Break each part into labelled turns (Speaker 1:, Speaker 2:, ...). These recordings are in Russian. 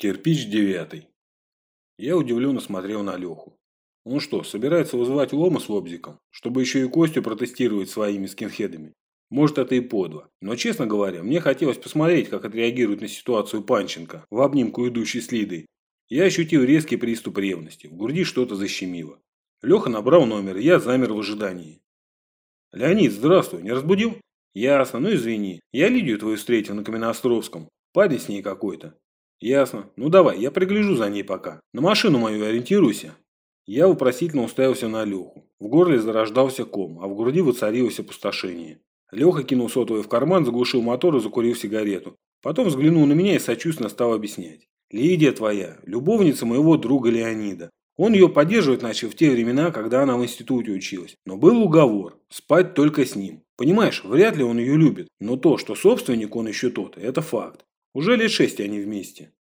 Speaker 1: Кирпич девятый. Я удивленно смотрел на Леху. Он что, собирается вызывать лома с лобзиком, чтобы еще и Костю протестировать своими скинхедами? Может, это и подло. Но, честно говоря, мне хотелось посмотреть, как отреагирует на ситуацию Панченко, в обнимку идущий с Лидой. Я ощутил резкий приступ ревности. В груди что-то защемило. Леха набрал номер, я замер в ожидании. «Леонид, здравствуй, не разбудил?» «Ясно, ну извини. Я Лидию твою встретил на Каменноостровском. Парень с ней какой-то. «Ясно. Ну давай, я пригляжу за ней пока. На машину мою ориентируйся». Я вопросительно уставился на Леху. В горле зарождался ком, а в груди воцарилось опустошение. Леха кинул сотовый в карман, заглушил мотор и закурил сигарету. Потом взглянул на меня и сочувственно стал объяснять. «Лидия твоя, любовница моего друга Леонида. Он ее поддерживать начал в те времена, когда она в институте училась. Но был уговор – спать только с ним. Понимаешь, вряд ли он ее любит, но то, что собственник он еще тот, это факт. Уже лет шесть они вместе.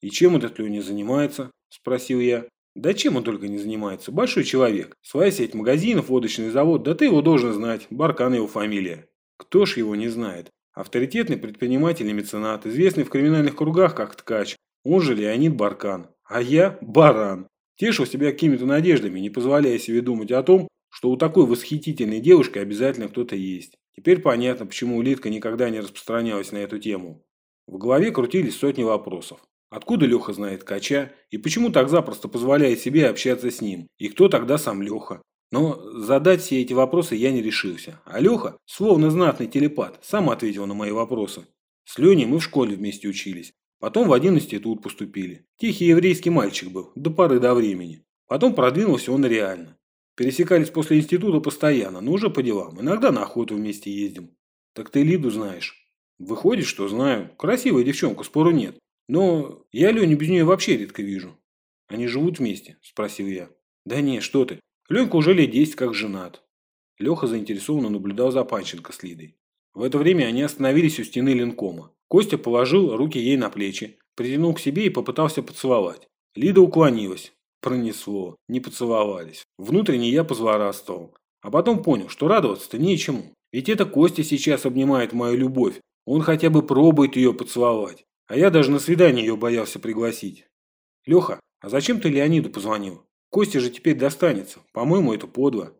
Speaker 1: «И чем этот Леня занимается?» – спросил я. «Да чем он только не занимается. Большой человек. Своя сеть магазинов, водочный завод. Да ты его должен знать. Баркан его фамилия». Кто ж его не знает? Авторитетный предприниматель и меценат, известный в криминальных кругах как ткач. Он же Леонид Баркан. А я – баран. Тешил себя какими-то надеждами, не позволяя себе думать о том, что у такой восхитительной девушки обязательно кто-то есть. Теперь понятно, почему улитка никогда не распространялась на эту тему. В голове крутились сотни вопросов. Откуда Леха знает Кача? И почему так запросто позволяет себе общаться с ним? И кто тогда сам Леха? Но задать все эти вопросы я не решился. А Леха, словно знатный телепат, сам ответил на мои вопросы. С Леней мы в школе вместе учились. Потом в один институт поступили. Тихий еврейский мальчик был, до поры до времени. Потом продвинулся он реально. Пересекались после института постоянно, но уже по делам. Иногда на охоту вместе ездим. Так ты Лиду знаешь. Выходит, что знаю. Красивая девчонка, спору нет. Но я Леню без нее вообще редко вижу. Они живут вместе? Спросил я. Да не, что ты. Ленька уже лет десять как женат. Леха заинтересованно наблюдал за Панченко с Лидой. В это время они остановились у стены линкома. Костя положил руки ей на плечи, притянул к себе и попытался поцеловать. Лида уклонилась. Пронесло. Не поцеловались. Внутренне я позлорадствовал. А потом понял, что радоваться-то нечему. Ведь это Костя сейчас обнимает мою любовь, он хотя бы пробует ее поцеловать. А я даже на свидание ее боялся пригласить. Леха, а зачем ты Леониду позвонил? Костя же теперь достанется. По-моему, это подло.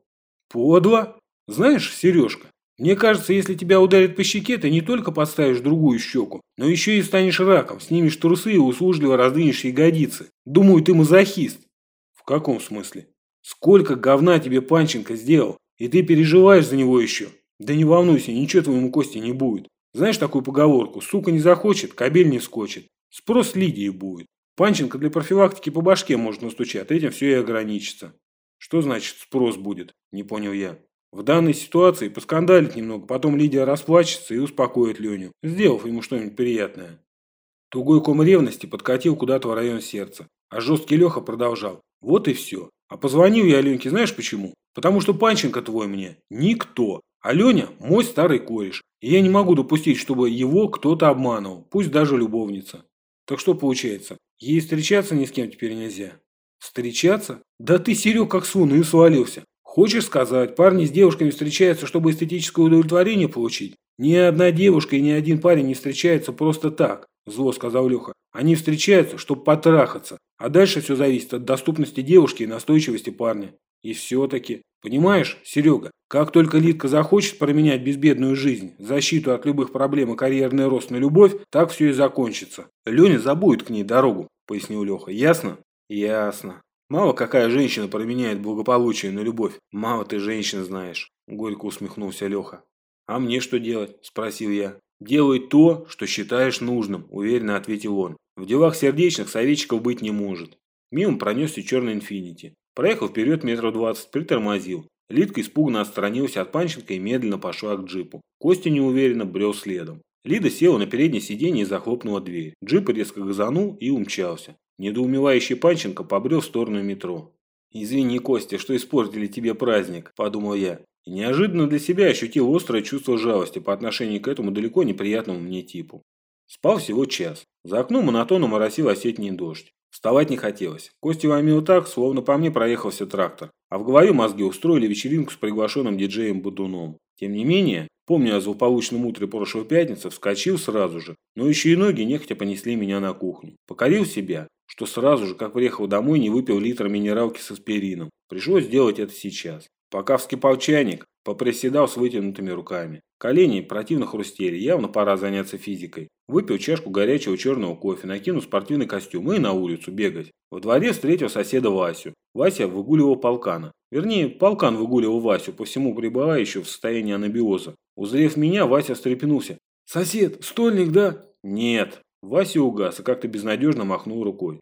Speaker 1: Подло? Знаешь, Сережка, мне кажется, если тебя ударят по щеке, ты не только подставишь другую щеку, но еще и станешь раком, снимешь трусы и услужливо раздвинешь ягодицы. Думаю, ты мазохист. В каком смысле? Сколько говна тебе Панченко сделал, и ты переживаешь за него еще. Да не волнуйся, ничего твоему Косте не будет. Знаешь такую поговорку? Сука не захочет, кабель не скочит. Спрос Лидии будет. Панченко для профилактики по башке может настучать, этим все и ограничится. Что значит спрос будет? Не понял я. В данной ситуации поскандалит немного, потом Лидия расплачется и успокоит Леню, сделав ему что-нибудь приятное. Тугой ком ревности подкатил куда-то в район сердца, а жесткий Леха продолжал. Вот и все. А позвонил я Леньке знаешь почему? Потому что Панченко твой мне никто. А Леня – мой старый кореш, я не могу допустить, чтобы его кто-то обманывал, пусть даже любовница. Так что получается, ей встречаться ни с кем теперь нельзя? Встречаться? Да ты, Серег, как с луны свалился. Хочешь сказать, парни с девушками встречаются, чтобы эстетическое удовлетворение получить? Ни одна девушка и ни один парень не встречается просто так, зло сказал Леха. Они встречаются, чтобы потрахаться. А дальше все зависит от доступности девушки и настойчивости парня. И все-таки, понимаешь, Серега, как только Литка захочет променять безбедную жизнь, защиту от любых проблем и карьерный рост на любовь, так все и закончится. Леня забудет к ней дорогу, пояснил Леха. Ясно? Ясно. Мало какая женщина променяет благополучие на любовь. Мало ты женщин знаешь, горько усмехнулся Леха. А мне что делать? Спросил я. Делай то, что считаешь нужным, уверенно ответил он. В делах сердечных советчиков быть не может. Мимо пронесся черный инфинити. Проехал вперед метров двадцать, притормозил. Лидка испуганно отстранилась от Панченко и медленно пошла к джипу. Костя неуверенно брел следом. Лида села на переднее сиденье и захлопнула дверь. Джип резко газанул и умчался. Недоумевающий Панченко побрел в сторону метро. «Извини, Костя, что испортили тебе праздник», – подумал я. И неожиданно для себя ощутил острое чувство жалости по отношению к этому далеко неприятному мне типу. Спал всего час. За окном монотонно моросил осенний дождь. Вставать не хотелось. Костя ломил так, словно по мне проехался трактор. А в голове мозги устроили вечеринку с приглашенным диджеем Бодуном. Тем не менее, помня о злополучном утре прошлой пятницы, вскочил сразу же, но еще и ноги нехотя понесли меня на кухню. Покорил себя, что сразу же, как приехал домой, не выпил литр минералки с аспирином. Пришлось сделать это сейчас. Пока вскипал чайник, поприседал с вытянутыми руками. Колени противно хрустели, явно пора заняться физикой. Выпил чашку горячего черного кофе, накинул спортивный костюм и на улицу бегать. Во дворе встретил соседа Васю. Вася выгуливал полкана. Вернее, полкан выгуливал Васю, по всему пребывающего в состоянии анабиоза. Узрев меня, Вася встрепенулся. «Сосед, стольник, да?» «Нет». Вася угас и как-то безнадежно махнул рукой.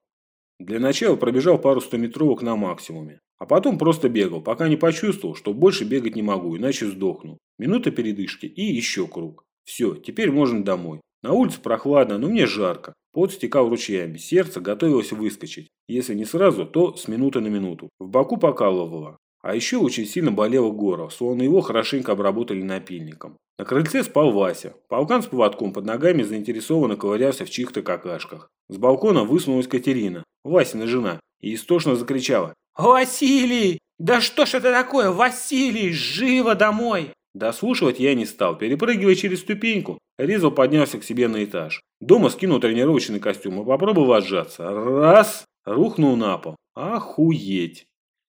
Speaker 1: Для начала пробежал пару стометровок на максимуме. А потом просто бегал, пока не почувствовал, что больше бегать не могу, иначе сдохну. Минута передышки и еще круг. Все, теперь можно домой. На улице прохладно, но мне жарко. Пот стекал ручьями, сердце готовилось выскочить. Если не сразу, то с минуты на минуту. В боку покалывало. А еще очень сильно болело горло, словно его хорошенько обработали напильником. На крыльце спал Вася. Полкан с поводком под ногами заинтересованно ковырялся в чьих-то какашках. С балкона высунулась Катерина, Васина жена, и истошно закричала.
Speaker 2: «Василий! Да что ж это такое? Василий! Живо домой!»
Speaker 1: Дослушивать я не стал. Перепрыгивая через ступеньку, резал поднялся к себе на этаж. Дома скинул тренировочный костюм и попробовал отжаться. Раз! Рухнул на пол. Охуеть!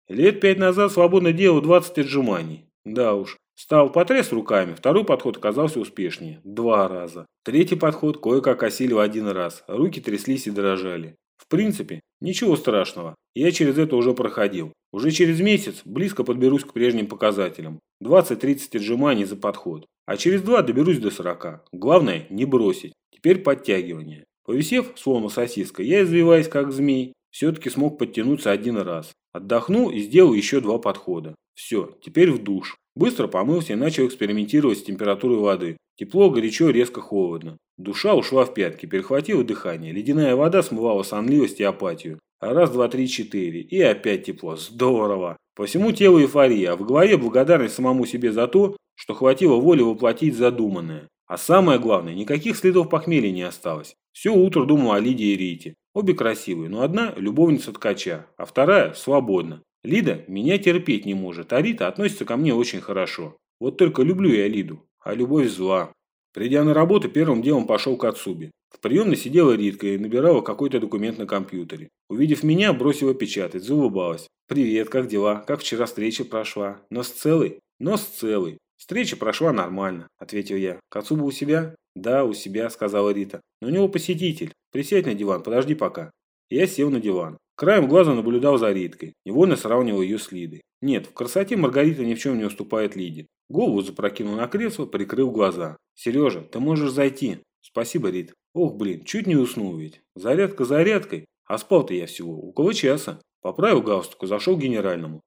Speaker 1: Лет пять назад свободно делал 20 отжиманий. Да уж. Стал потряс руками, второй подход оказался успешнее. Два раза. Третий подход кое-как осилил один раз. Руки тряслись и дрожали. В принципе, ничего страшного. Я через это уже проходил. Уже через месяц близко подберусь к прежним показателям. 20-30 отжиманий за подход. А через два доберусь до 40. Главное, не бросить. Теперь подтягивание. Повисев, словно сосиска, я извиваясь как змей, все-таки смог подтянуться один раз. Отдохнул и сделал еще два подхода. Все, теперь в душ. Быстро помылся и начал экспериментировать с температурой воды. Тепло, горячо, резко холодно. Душа ушла в пятки, перехватила дыхание. Ледяная вода смывала сонливость и апатию. А раз, два, три, четыре. И опять тепло. Здорово. По всему телу эйфория, а в голове благодарность самому себе за то, что хватило воли воплотить задуманное. А самое главное, никаких следов похмелья не осталось. Все утро думал о Лиде и Рите. Обе красивые, но одна – любовница ткача, а вторая – свободна. Лида меня терпеть не может, а Рита относится ко мне очень хорошо. Вот только люблю я Лиду, а любовь зла. Придя на работу, первым делом пошел к Ацубе. В приемной сидела Ритка и набирала какой-то документ на компьютере. Увидев меня, бросила печатать, заулыбалась. «Привет, как дела? Как вчера встреча прошла? Нос целый?» «Нос целый. Встреча прошла нормально», – ответил я. «Кацуба у себя?» «Да, у себя», – сказала Рита. «Но у него посетитель. Присядь на диван, подожди пока». Я сел на диван. Краем глаза наблюдал за Риткой, невольно сравнивал ее с Лидой. Нет, в красоте Маргарита ни в чем не уступает Лиде. Голову запрокинул на кресло, прикрыл глаза. «Сережа, ты можешь зайти?» «Спасибо, Рит. Ох, блин, чуть не уснул ведь. Зарядка зарядкой. А спал-то я всего около часа. Поправил галстук и зашел к генеральному.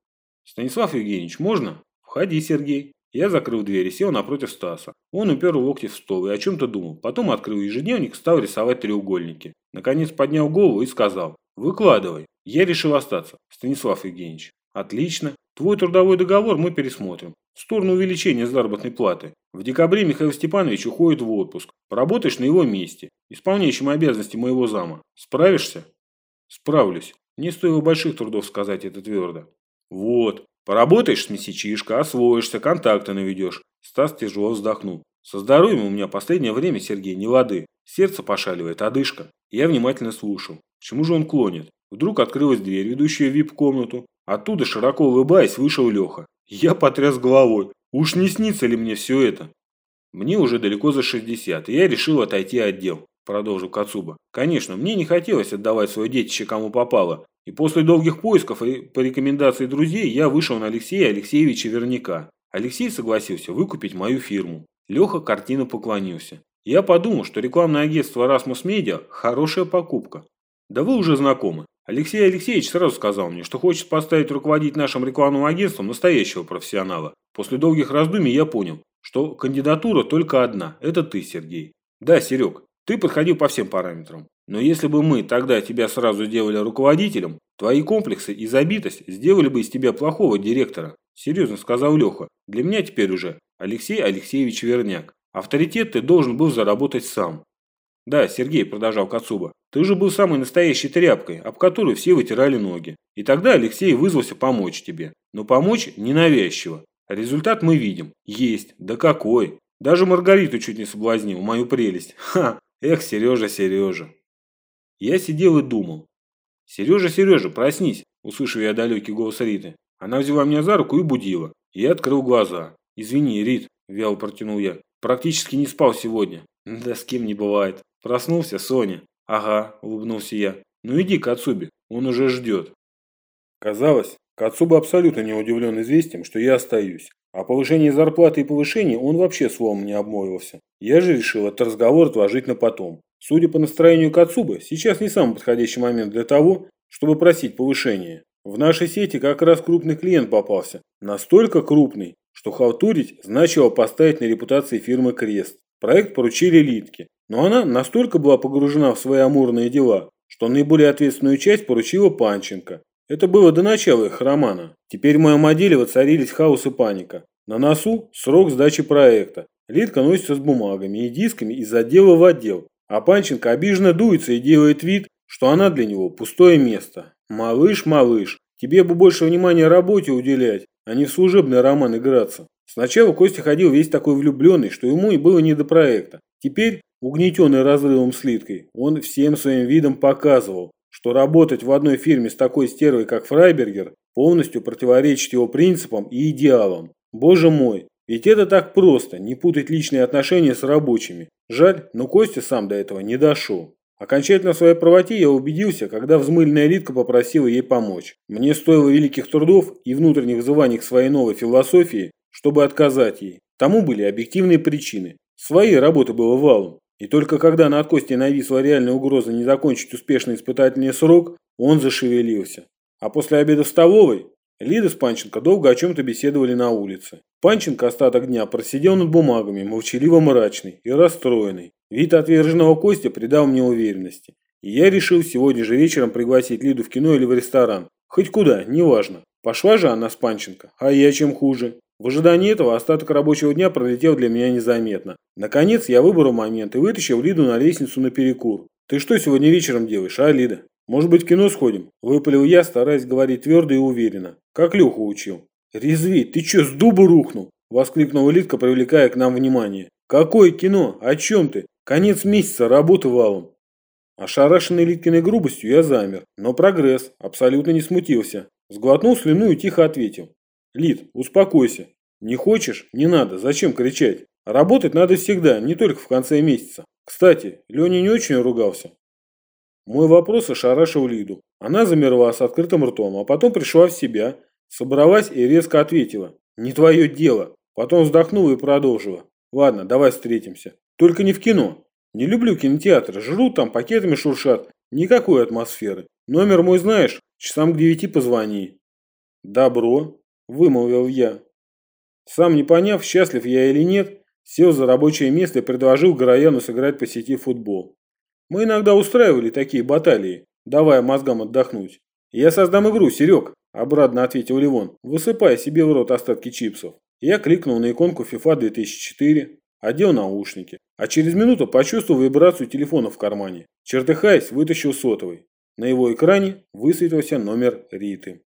Speaker 1: Станислав Евгеньевич, можно?» «Входи, Сергей». Я закрыл дверь и сел напротив Стаса. Он упер локти в стол и о чем-то думал. Потом открыл ежедневник, стал рисовать треугольники. Наконец поднял голову и сказал. Выкладывай. Я решил остаться, Станислав Евгеньевич. Отлично. Твой трудовой договор мы пересмотрим. В сторону увеличения заработной платы. В декабре Михаил Степанович уходит в отпуск. Поработаешь на его месте, исполняющим обязанности моего зама. Справишься? Справлюсь. Не стоило больших трудов сказать это твердо. Вот. Поработаешь с месячишка, освоишься, контакты наведешь. Стас тяжело вздохнул. Со здоровьем у меня последнее время, Сергей, не лады. Сердце пошаливает, одышка. Я внимательно слушал. Чему же он клонит? Вдруг открылась дверь, ведущая в вип-комнату. Оттуда, широко улыбаясь, вышел Леха. Я потряс головой. Уж не снится ли мне все это? Мне уже далеко за 60, и я решил отойти от дел, продолжил Кацуба. Конечно, мне не хотелось отдавать свое детище кому попало. И после долгих поисков и по рекомендации друзей я вышел на Алексея Алексеевича Верняка. Алексей согласился выкупить мою фирму. Леха картину поклонился. Я подумал, что рекламное агентство Rasmus Media – хорошая покупка. Да вы уже знакомы. Алексей Алексеевич сразу сказал мне, что хочет поставить руководить нашим рекламным агентством настоящего профессионала. После долгих раздумий я понял, что кандидатура только одна – это ты, Сергей. Да, Серег, ты подходил по всем параметрам. Но если бы мы тогда тебя сразу сделали руководителем, твои комплексы и забитость сделали бы из тебя плохого директора. Серьезно сказал Леха. Для меня теперь уже Алексей Алексеевич Верняк. Авторитет ты должен был заработать сам. Да, Сергей, продолжал Кацуба, ты же был самой настоящей тряпкой, об которую все вытирали ноги. И тогда Алексей вызвался помочь тебе. Но помочь ненавязчиво. Результат мы видим. Есть. Да какой. Даже Маргариту чуть не соблазнил, мою прелесть. Ха! Эх, Сережа, Сережа. Я сидел и думал. «Сережа, Сережа, проснись!» – услышал я далекий голос Риты. Она взяла меня за руку и будила. Я открыл глаза. «Извини, Рит», – вяло протянул я. «Практически не спал сегодня». «Да с кем не бывает». «Проснулся, Соня?» «Ага», – улыбнулся я. «Ну иди к Ацубе, он уже ждет». Казалось, Кацуба абсолютно не удивлен известием, что я остаюсь. О повышении зарплаты и повышении он вообще словом не обмолвился. Я же решил этот разговор отложить на потом. Судя по настроению Кацубы, сейчас не самый подходящий момент для того, чтобы просить повышения. В нашей сети как раз крупный клиент попался. Настолько крупный, что халтурить значило поставить на репутации фирмы крест. Проект поручили Литке, но она настолько была погружена в свои амурные дела, что наиболее ответственную часть поручила Панченко. Это было до начала их романа. Теперь в моем отделе воцарились хаос и паника. На носу срок сдачи проекта. Литка носится с бумагами и дисками из отдела в отдел. А Панченко обиженно дуется и делает вид, что она для него пустое место. Малыш, малыш, тебе бы больше внимания работе уделять, а не в служебный роман играться. Сначала Костя ходил весь такой влюбленный, что ему и было не до проекта. Теперь, угнетенный разрывом с Литкой, он всем своим видом показывал, что работать в одной фирме с такой стервой, как Фрайбергер, полностью противоречит его принципам и идеалам. Боже мой, ведь это так просто, не путать личные отношения с рабочими. Жаль, но Костя сам до этого не дошел. Окончательно в своей правоте я убедился, когда взмыльная Ритка попросила ей помочь. Мне стоило великих трудов и внутренних званий к своей новой философии, чтобы отказать ей. Тому были объективные причины. Своей работы было валом. И только когда над Костей нависла реальная угроза не закончить успешный испытательный срок, он зашевелился. А после обеда в столовой Лида с Панченко долго о чем-то беседовали на улице. Панченко остаток дня просидел над бумагами, молчаливо мрачный и расстроенный. Вид отверженного Костя придал мне уверенности. И я решил сегодня же вечером пригласить Лиду в кино или в ресторан. Хоть куда, неважно. Пошла же она с Панченко, а я чем хуже. В ожидании этого остаток рабочего дня пролетел для меня незаметно. Наконец я выбрал момент и вытащил Лиду на лестницу на перекур. «Ты что сегодня вечером делаешь, а, Лида? Может быть, кино сходим?» Выпалил я, стараясь говорить твердо и уверенно, как Леху учил. «Резвей, ты что, с дуба рухнул?» Воскликнула Лидка, привлекая к нам внимание. «Какое кино? О чем ты? Конец месяца, работы валом». Ошарашенный Литкиной грубостью я замер, но прогресс абсолютно не смутился. Сглотнул слюну и тихо ответил. Лид, успокойся. Не хочешь? Не надо. Зачем кричать? Работать надо всегда, не только в конце месяца. Кстати, Леня не очень ругался. Мой вопрос ошарашил Лиду. Она замерла с открытым ртом, а потом пришла в себя, собралась и резко ответила. «Не твое дело». Потом вздохнула и продолжила. «Ладно, давай встретимся. Только не в кино. Не люблю кинотеатр. Жрут там, пакетами шуршат. Никакой атмосферы. Номер мой знаешь? Часам к девяти позвони». «Добро», вымолвил я. Сам не поняв, счастлив я или нет, сел за рабочее место и предложил Горояну сыграть по сети футбол. Мы иногда устраивали такие баталии, давая мозгам отдохнуть. «Я создам игру, Серег», – обратно ответил Ливон, высыпая себе в рот остатки чипсов. Я кликнул на иконку FIFA 2004, одел наушники, а через минуту почувствовал вибрацию телефона в кармане. Чертыхаясь, вытащил сотовый. На его экране высветился номер Риты.